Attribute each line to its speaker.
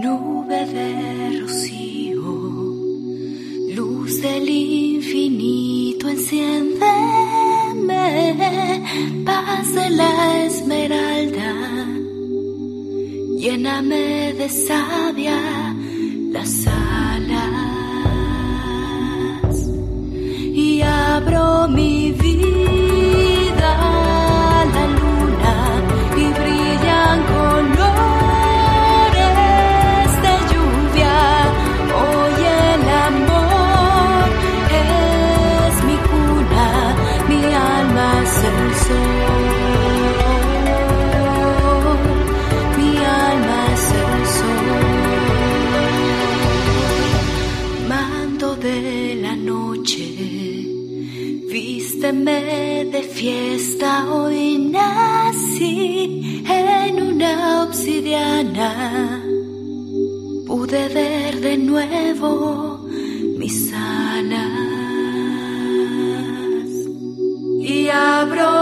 Speaker 1: nube de rocío, luz del infinito, enciéndeme, paz de la esmeralda, lléname de sabia las alas la noche, vísteme de fiesta, hoy nací en una obsidiana. Pude ver de nuevo mis alas. Y abro